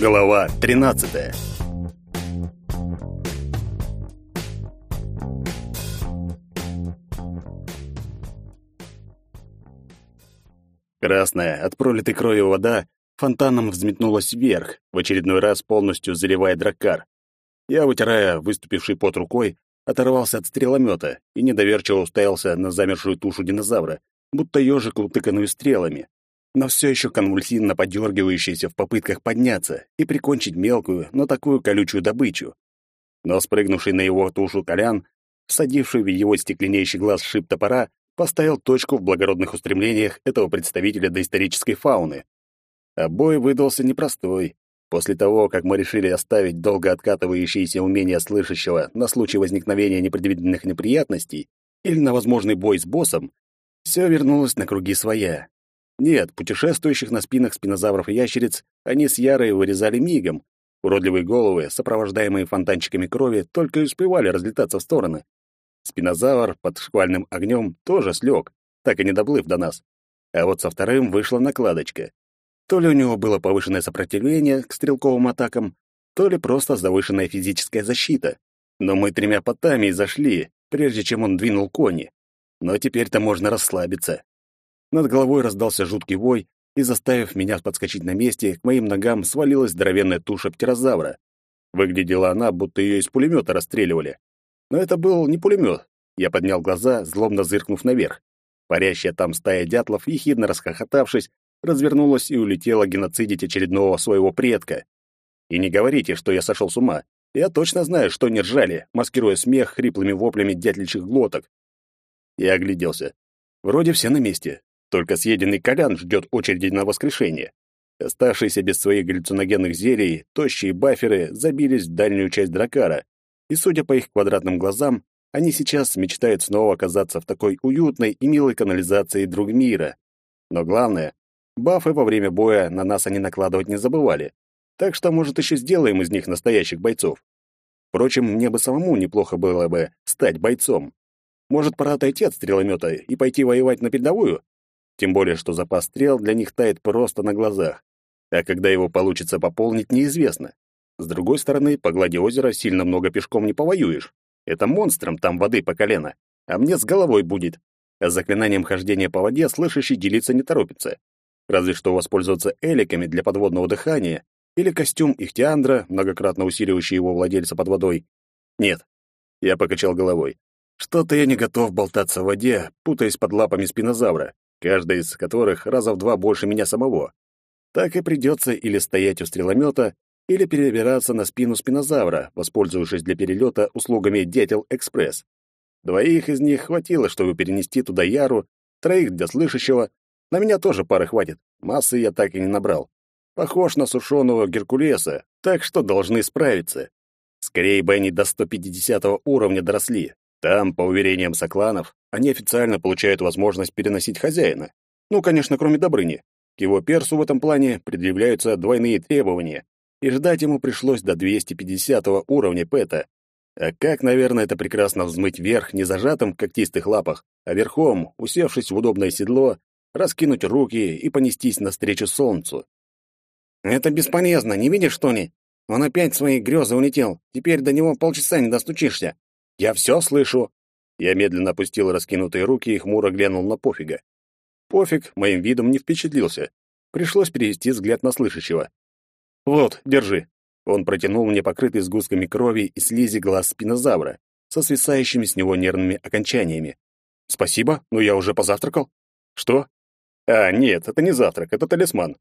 Глава 13. Красная от пролитой крови вода фонтаном взметнулась вверх, в очередной раз полностью заливая драккар. Я, вытирая выступивший пот рукой, оторвался от стреломета и недоверчиво уставился на замершую тушу динозавра, будто ежик, утыканную стрелами но все еще конвульсивно подергивающийся в попытках подняться и прикончить мелкую, но такую колючую добычу. Но спрыгнувший на его тушу Колян, всадивший в его стекленеющий глаз шип топора, поставил точку в благородных устремлениях этого представителя доисторической фауны. А бой выдался непростой. После того, как мы решили оставить долго откатывающиеся умения слышащего на случай возникновения непредвиденных неприятностей или на возможный бой с боссом, все вернулось на круги своя, нет, путешествующих на спинах спинозавров и ящериц они с Ярой вырезали мигом. Уродливые головы, сопровождаемые фонтанчиками крови, только и успевали разлетаться в стороны. Спинозавр под шквальным огнем тоже слег, так и не доплыв до нас. А вот со вторым вышла накладочка. То ли у него было повышенное сопротивление к стрелковым атакам, то ли просто завышенная физическая защита. Но мы тремя потами зашли, прежде чем он двинул кони. Но теперь-то можно расслабиться. Над головой раздался жуткий вой, и, заставив меня подскочить на месте, к моим ногам свалилась здоровенная туша птерозавра. Выглядела она, будто ее из пулемета расстреливали. Но это был не пулемет. Я поднял глаза, злобно зыркнув наверх. Парящая там стая дятлов, ехидно расхохотавшись, развернулась и улетела геноцидить очередного своего предка. И не говорите, что я сошел с ума. Я точно знаю, что не ржали, маскируя смех хриплыми воплями дятличьих глоток. Я огляделся. Вроде все на месте. Только съеденный Колян ждет очереди на воскрешение. Оставшиеся без своих галлюциногенных зелий, тощие баферы забились в дальнюю часть дракара, и, судя по их квадратным глазам, они сейчас мечтают снова оказаться в такой уютной и милой канализации друг мира. Но главное, бафы во время боя на нас они накладывать не забывали, так что, может, еще сделаем из них настоящих бойцов. Впрочем, мне бы самому неплохо было бы стать бойцом. Может, пора отойти от стреломета и пойти воевать на передовую? Тем более, что запас стрел для них тает просто на глазах. А когда его получится пополнить, неизвестно. С другой стороны, по глади озера сильно много пешком не повоюешь. Это монстром там воды по колено, а мне с головой будет. А с заклинанием хождения по воде слышащий делиться не торопится. Разве что воспользоваться эликами для подводного дыхания или костюм Ихтиандра, многократно усиливающий его владельца под водой. Нет. Я покачал головой. Что-то я не готов болтаться в воде, путаясь под лапами спинозавра каждая из которых раза в два больше меня самого. Так и придется или стоять у стреломета, или перебираться на спину спинозавра, воспользовавшись для перелета услугами Дятел Экспресс. Двоих из них хватило, чтобы перенести туда Яру, троих для слышащего. На меня тоже пары хватит, массы я так и не набрал. Похож на сушеного Геркулеса, так что должны справиться. Скорее бы они до 150 уровня доросли, там, по уверениям сокланов, они официально получают возможность переносить хозяина. Ну, конечно, кроме Добрыни. К его персу в этом плане предъявляются двойные требования, и ждать ему пришлось до 250 уровня пэта. А как, наверное, это прекрасно взмыть вверх не зажатым в когтистых лапах, а верхом, усевшись в удобное седло, раскинуть руки и понестись навстречу солнцу. «Это бесполезно, не видишь, что ли? Он опять свои грезы улетел. Теперь до него полчаса не достучишься. Я все слышу. Я медленно опустил раскинутые руки и хмуро глянул на пофига. Пофиг моим видом не впечатлился. Пришлось перевести взгляд на слышащего. «Вот, держи». Он протянул мне покрытый сгустками крови и слизи глаз спинозавра со свисающими с него нервными окончаниями. «Спасибо, но я уже позавтракал». «Что?» «А, нет, это не завтрак, это талисман».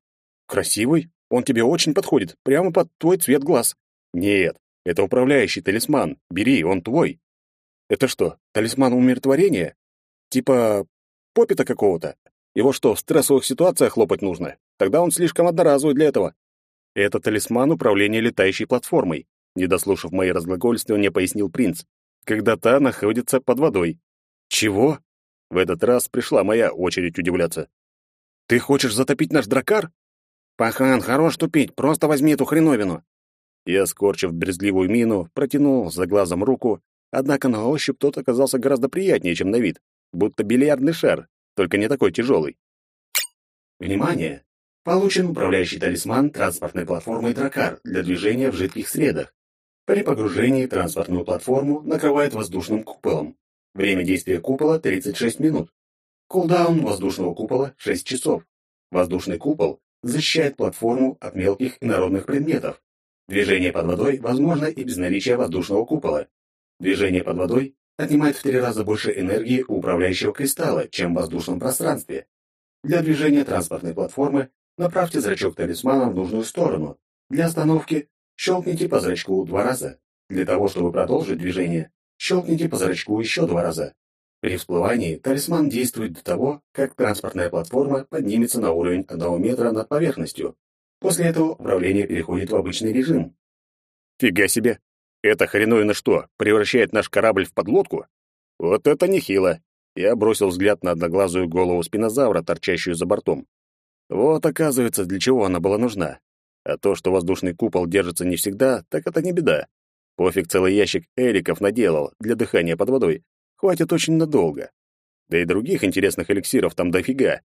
«Красивый? Он тебе очень подходит, прямо под твой цвет глаз». «Нет, это управляющий талисман. Бери, он твой». Это что, талисман умиротворения? Типа попита какого-то? Его что, в стрессовых ситуациях хлопать нужно? Тогда он слишком одноразовый для этого. Это талисман управления летающей платформой. Не дослушав мои разглагольствования, пояснил принц. Когда та находится под водой. Чего? В этот раз пришла моя очередь удивляться. Ты хочешь затопить наш дракар? Пахан, хорош тупить, просто возьми эту хреновину. Я, скорчив брезгливую мину, протянул за глазом руку Однако на ощупь тот оказался гораздо приятнее, чем на вид, будто бильярдный шар, только не такой тяжелый. Внимание! Получен управляющий талисман транспортной платформы «Дракар» для движения в жидких средах. При погружении транспортную платформу накрывает воздушным куполом. Время действия купола 36 минут. Кулдаун воздушного купола 6 часов. Воздушный купол защищает платформу от мелких и народных предметов. Движение под водой возможно и без наличия воздушного купола. Движение под водой отнимает в три раза больше энергии у управляющего кристалла, чем в воздушном пространстве. Для движения транспортной платформы направьте зрачок талисмана в нужную сторону. Для остановки щелкните по зрачку два раза. Для того, чтобы продолжить движение, щелкните по зрачку еще два раза. При всплывании талисман действует до того, как транспортная платформа поднимется на уровень одного метра над поверхностью. После этого управление переходит в обычный режим. Фига себе! Это хреновина что, превращает наш корабль в подлодку? Вот это нехило. Я бросил взгляд на одноглазую голову спинозавра, торчащую за бортом. Вот, оказывается, для чего она была нужна. А то, что воздушный купол держится не всегда, так это не беда. Пофиг целый ящик эликов наделал для дыхания под водой. Хватит очень надолго. Да и других интересных эликсиров там дофига.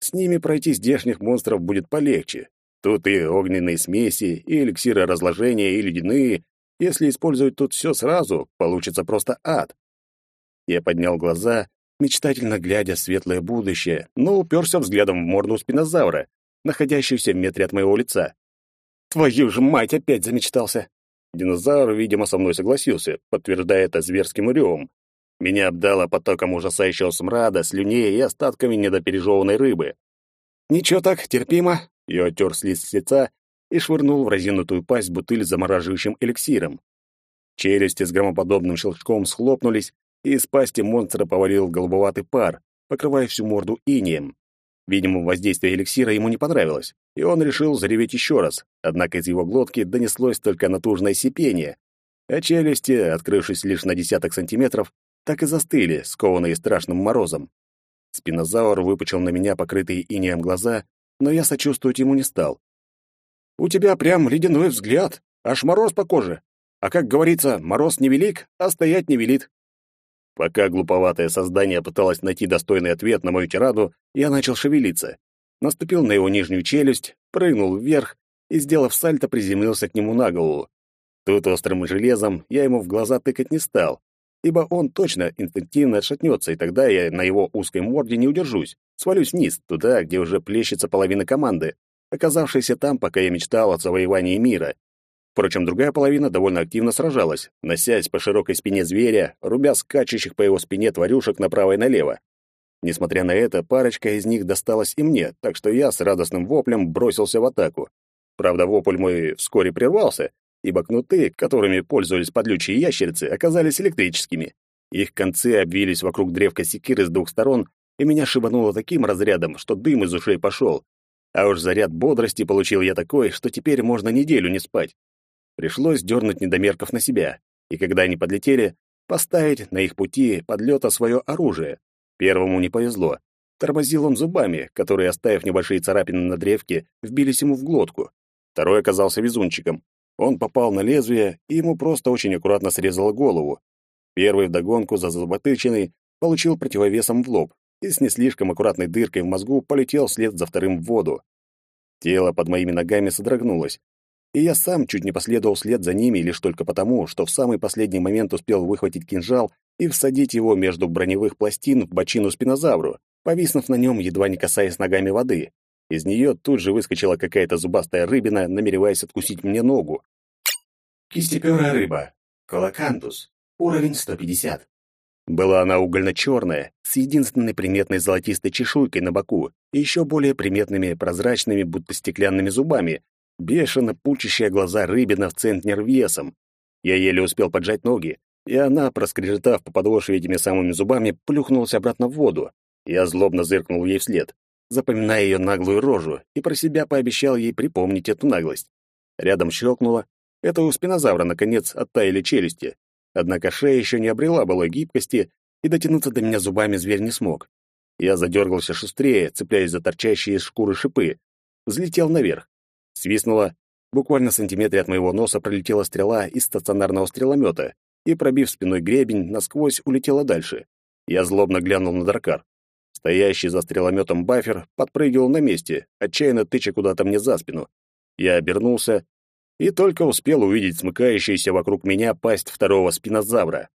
С ними пройти здешних монстров будет полегче. Тут и огненные смеси, и эликсиры разложения, и ледяные, если использовать тут все сразу, получится просто ад. Я поднял глаза, мечтательно глядя в светлое будущее, но уперся взглядом в морду спинозавра, находящуюся в метре от моего лица. Твою же мать, опять замечтался. Динозавр, видимо, со мной согласился, подтверждая это зверским ревом. Меня обдало потоком ужасающего смрада, слюней и остатками недопережеванной рыбы. Ничего так, терпимо. Я оттер слиз с лица и швырнул в разинутую пасть бутыль с замораживающим эликсиром. Челюсти с громоподобным щелчком схлопнулись, и из пасти монстра повалил голубоватый пар, покрывая всю морду инием. Видимо, воздействие эликсира ему не понравилось, и он решил зареветь еще раз, однако из его глотки донеслось только натужное сипение, а челюсти, открывшись лишь на десяток сантиметров, так и застыли, скованные страшным морозом. Спинозавр выпучил на меня покрытые инеем глаза, но я сочувствовать ему не стал. У тебя прям ледяной взгляд, аж мороз по коже. А как говорится, мороз невелик, а стоять не велит. Пока глуповатое создание пыталось найти достойный ответ на мою тираду, я начал шевелиться. Наступил на его нижнюю челюсть, прыгнул вверх и, сделав сальто, приземлился к нему на голову. Тут острым железом я ему в глаза тыкать не стал, ибо он точно инстинктивно отшатнется, и тогда я на его узкой морде не удержусь, свалюсь вниз, туда, где уже плещется половина команды, оказавшийся там, пока я мечтал о завоевании мира. Впрочем, другая половина довольно активно сражалась, носясь по широкой спине зверя, рубя скачущих по его спине тварюшек направо и налево. Несмотря на это, парочка из них досталась и мне, так что я с радостным воплем бросился в атаку. Правда, вопль мой вскоре прервался, ибо кнуты, которыми пользовались подлючие ящерицы, оказались электрическими. Их концы обвились вокруг древка секиры с двух сторон, и меня шибануло таким разрядом, что дым из ушей пошел, а уж заряд бодрости получил я такой, что теперь можно неделю не спать. Пришлось дернуть недомерков на себя, и когда они подлетели, поставить на их пути подлета свое оружие. Первому не повезло. Тормозил он зубами, которые, оставив небольшие царапины на древке, вбились ему в глотку. Второй оказался везунчиком. Он попал на лезвие, и ему просто очень аккуратно срезало голову. Первый вдогонку за зуботычиной получил противовесом в лоб, и с не слишком аккуратной дыркой в мозгу полетел вслед за вторым в воду. Тело под моими ногами содрогнулось, и я сам чуть не последовал вслед за ними лишь только потому, что в самый последний момент успел выхватить кинжал и всадить его между броневых пластин в бочину спинозавру, повиснув на нем, едва не касаясь ногами воды. Из нее тут же выскочила какая-то зубастая рыбина, намереваясь откусить мне ногу. Кистеперая рыба. Колокантус. Уровень 150. Была она угольно-черная, с единственной приметной золотистой чешуйкой на боку и еще более приметными прозрачными, будто стеклянными зубами, бешено пучащая глаза рыбина в центнер весом. Я еле успел поджать ноги, и она, проскрежетав по подошве этими самыми зубами, плюхнулась обратно в воду. Я злобно зыркнул ей вслед, запоминая ее наглую рожу, и про себя пообещал ей припомнить эту наглость. Рядом щелкнуло. Это у спинозавра, наконец, оттаяли челюсти. Однако шея еще не обрела былой гибкости, и дотянуться до меня зубами зверь не смог. Я задергался шустрее, цепляясь за торчащие из шкуры шипы. Взлетел наверх. Свистнуло. Буквально в сантиметре от моего носа пролетела стрела из стационарного стреломета и, пробив спиной гребень, насквозь улетела дальше. Я злобно глянул на Дракар. Стоящий за стрелометом бафер подпрыгивал на месте, отчаянно тыча куда-то мне за спину. Я обернулся и только успел увидеть смыкающуюся вокруг меня пасть второго спинозавра.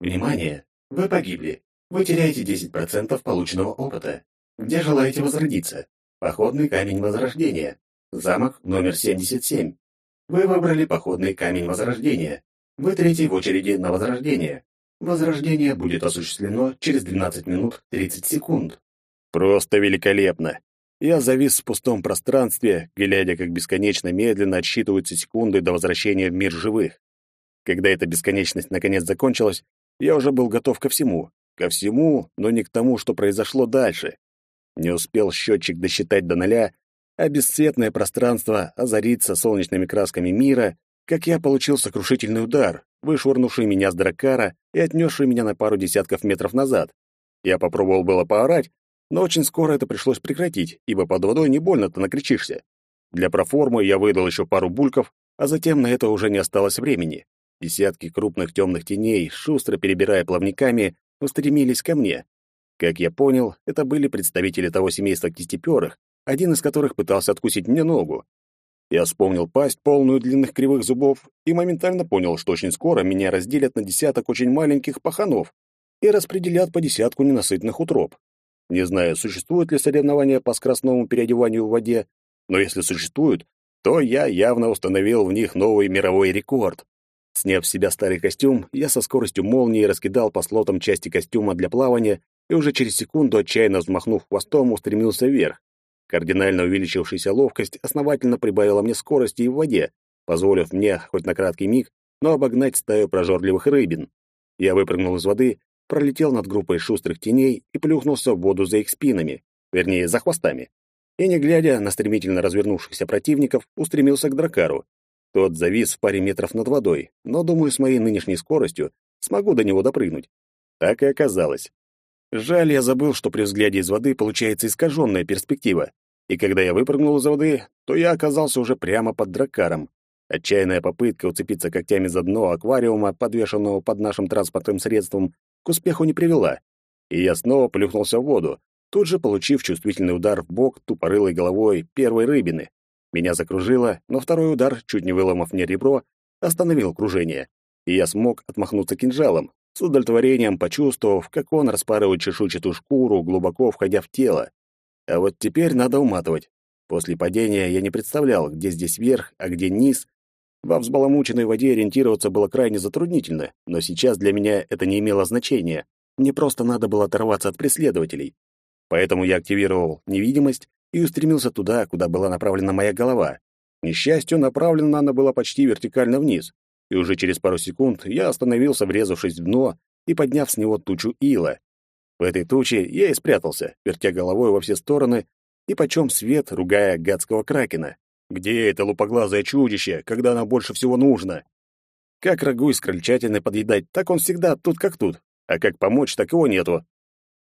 «Внимание! Вы погибли. Вы теряете 10% полученного опыта. Где желаете возродиться? Походный камень возрождения. Замок номер 77. Вы выбрали походный камень возрождения. Вы третий в очереди на возрождение. Возрождение будет осуществлено через 12 минут 30 секунд. Просто великолепно. Я завис в пустом пространстве, глядя, как бесконечно медленно отсчитываются секунды до возвращения в мир живых. Когда эта бесконечность наконец закончилась, я уже был готов ко всему. Ко всему, но не к тому, что произошло дальше. Не успел счетчик досчитать до нуля, а бесцветное пространство озарится солнечными красками мира, как я получил сокрушительный удар, вышвырнувший меня с дракара и отнесший меня на пару десятков метров назад. Я попробовал было поорать, но очень скоро это пришлось прекратить, ибо под водой не больно-то накричишься. Для проформы я выдал еще пару бульков, а затем на это уже не осталось времени. Десятки крупных темных теней, шустро перебирая плавниками, устремились ко мне. Как я понял, это были представители того семейства кистеперых, один из которых пытался откусить мне ногу. Я вспомнил пасть, полную длинных кривых зубов, и моментально понял, что очень скоро меня разделят на десяток очень маленьких паханов и распределят по десятку ненасытных утроб. Не знаю, существуют ли соревнования по скоростному переодеванию в воде, но если существуют, то я явно установил в них новый мировой рекорд. Сняв с себя старый костюм, я со скоростью молнии раскидал по слотам части костюма для плавания и уже через секунду, отчаянно взмахнув хвостом, устремился вверх. Кардинально увеличившаяся ловкость основательно прибавила мне скорости и в воде, позволив мне, хоть на краткий миг, но обогнать стаю прожорливых рыбин. Я выпрыгнул из воды, пролетел над группой шустрых теней и плюхнулся в воду за их спинами, вернее, за хвостами. И, не глядя на стремительно развернувшихся противников, устремился к дракару. Тот завис в паре метров над водой, но, думаю, с моей нынешней скоростью смогу до него допрыгнуть. Так и оказалось. Жаль, я забыл, что при взгляде из воды получается искаженная перспектива и когда я выпрыгнул из воды, то я оказался уже прямо под дракаром. Отчаянная попытка уцепиться когтями за дно аквариума, подвешенного под нашим транспортным средством, к успеху не привела, и я снова плюхнулся в воду, тут же получив чувствительный удар в бок тупорылой головой первой рыбины. Меня закружило, но второй удар, чуть не выломав мне ребро, остановил кружение, и я смог отмахнуться кинжалом, с удовлетворением почувствовав, как он распарывает чешуйчатую шкуру, глубоко входя в тело. А вот теперь надо уматывать. После падения я не представлял, где здесь верх, а где низ. Во взбаламученной воде ориентироваться было крайне затруднительно, но сейчас для меня это не имело значения. Мне просто надо было оторваться от преследователей. Поэтому я активировал невидимость и устремился туда, куда была направлена моя голова. К несчастью, направлена она была почти вертикально вниз, и уже через пару секунд я остановился, врезавшись в дно и подняв с него тучу ила. В этой туче я и спрятался, вертя головой во все стороны и почем свет, ругая гадского кракена. Где это лупоглазое чудище, когда оно больше всего нужно? Как рагу из крольчатины подъедать, так он всегда тут как тут, а как помочь, так его нету.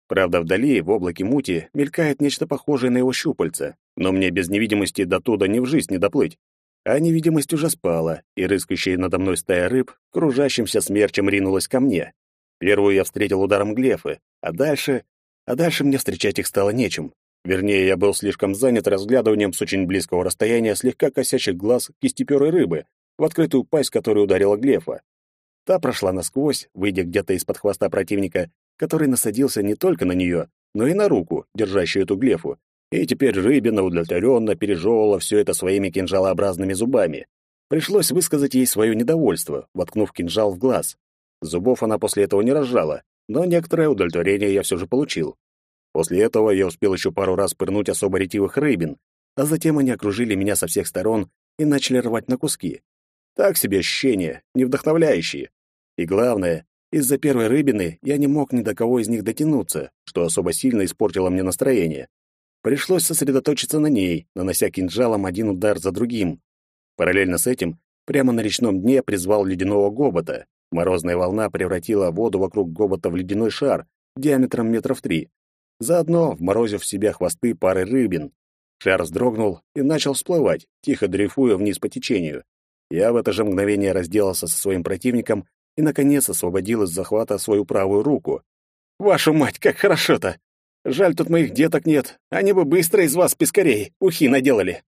Правда, вдали, в облаке мути, мелькает нечто похожее на его щупальца, но мне без невидимости до туда ни в жизнь не доплыть. А невидимость уже спала, и рыскающая надо мной стая рыб кружащимся смерчем ринулась ко мне. Первую я встретил ударом глефы, а дальше... А дальше мне встречать их стало нечем. Вернее, я был слишком занят разглядыванием с очень близкого расстояния слегка косящих глаз кистеперой рыбы, в открытую пасть которой ударила глефа. Та прошла насквозь, выйдя где-то из-под хвоста противника, который насадился не только на нее, но и на руку, держащую эту глефу, и теперь рыбина удовлетворенно пережевывала все это своими кинжалообразными зубами. Пришлось высказать ей свое недовольство, воткнув кинжал в глаз. Зубов она после этого не разжала, но некоторое удовлетворение я все же получил. После этого я успел еще пару раз пырнуть особо ретивых рыбин, а затем они окружили меня со всех сторон и начали рвать на куски. Так себе ощущения, не вдохновляющие. И главное, из-за первой рыбины я не мог ни до кого из них дотянуться, что особо сильно испортило мне настроение. Пришлось сосредоточиться на ней, нанося кинжалом один удар за другим. Параллельно с этим, прямо на речном дне призвал ледяного гобота, Морозная волна превратила воду вокруг гобота в ледяной шар диаметром метров три. Заодно вморозив в себя хвосты пары рыбин. Шар вздрогнул и начал всплывать, тихо дрейфуя вниз по течению. Я в это же мгновение разделался со своим противником и, наконец, освободил из захвата свою правую руку. «Вашу мать, как хорошо-то!» Жаль, тут моих деток нет. Они бы быстро из вас, пескарей, ухи наделали.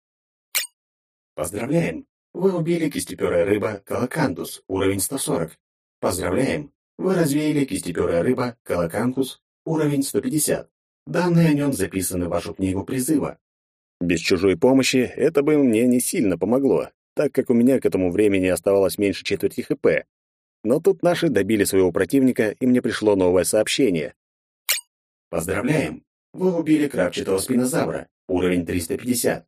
Поздравляем! Вы убили кистеперая рыба Калакандус, уровень 140. Поздравляем! Вы развеяли кистеперая рыба Калакандус, уровень 150. Данные о нем записаны в вашу книгу призыва. Без чужой помощи это бы мне не сильно помогло, так как у меня к этому времени оставалось меньше четверти ХП. Но тут наши добили своего противника, и мне пришло новое сообщение. Поздравляем! Вы убили крапчатого спинозавра, уровень 350.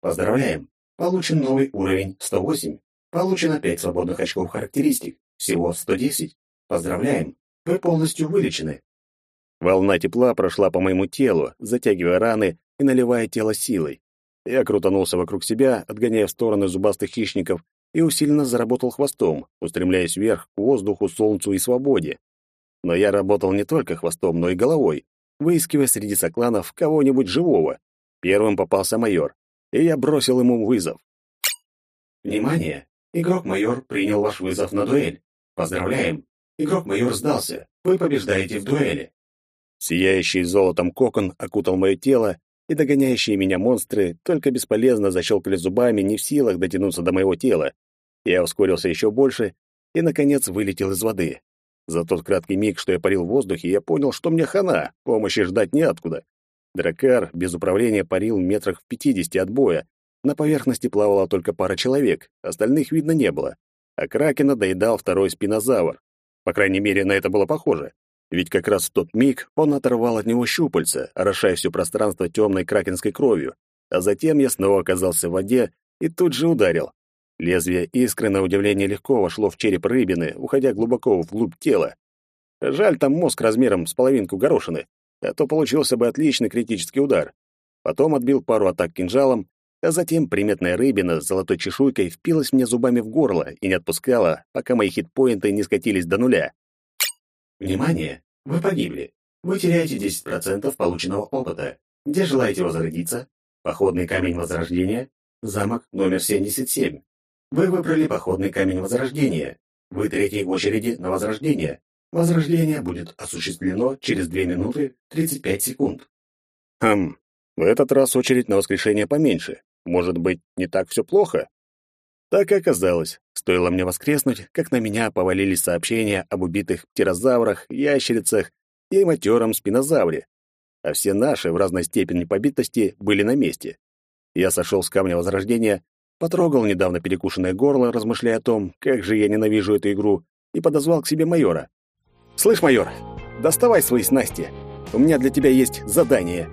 Поздравляем! Получен новый уровень 108. Получено 5 свободных очков характеристик, всего 110. Поздравляем! Вы полностью вылечены. Волна тепла прошла по моему телу, затягивая раны и наливая тело силой. Я крутанулся вокруг себя, отгоняя в стороны зубастых хищников, и усиленно заработал хвостом, устремляясь вверх к воздуху, солнцу и свободе. Но я работал не только хвостом, но и головой, выискивая среди сокланов кого-нибудь живого. Первым попался майор, и я бросил ему вызов. Внимание! Игрок-майор принял ваш вызов на дуэль. Поздравляем! Игрок-майор сдался. Вы побеждаете в дуэли. Сияющий золотом кокон окутал мое тело, и догоняющие меня монстры только бесполезно защелкали зубами, не в силах дотянуться до моего тела. Я ускорился еще больше и, наконец, вылетел из воды. За тот краткий миг, что я парил в воздухе, я понял, что мне хана, помощи ждать неоткуда. Дракар без управления парил метрах в пятидесяти от боя. На поверхности плавала только пара человек, остальных видно не было. А Кракена доедал второй спинозавр. По крайней мере, на это было похоже. Ведь как раз в тот миг он оторвал от него щупальца, орошая все пространство темной кракенской кровью. А затем я снова оказался в воде и тут же ударил. Лезвие искры, на удивление, легко вошло в череп рыбины, уходя глубоко вглубь тела. Жаль, там мозг размером с половинку горошины, а то получился бы отличный критический удар. Потом отбил пару атак кинжалом, а затем приметная рыбина с золотой чешуйкой впилась мне зубами в горло и не отпускала, пока мои хитпоинты не скатились до нуля. Внимание! Вы погибли. Вы теряете 10% полученного опыта. Где желаете возродиться? Походный камень возрождения? Замок номер 77. Вы выбрали походный камень возрождения. Вы третий в очереди на возрождение. Возрождение будет осуществлено через 2 минуты 35 секунд. Хм, в этот раз очередь на воскрешение поменьше. Может быть, не так все плохо? Так и оказалось. Стоило мне воскреснуть, как на меня повалились сообщения об убитых птерозаврах, ящерицах и матером спинозавре. А все наши в разной степени побитости были на месте. Я сошел с камня возрождения потрогал недавно перекушенное горло, размышляя о том, как же я ненавижу эту игру, и подозвал к себе майора. «Слышь, майор, доставай свои снасти. У меня для тебя есть задание.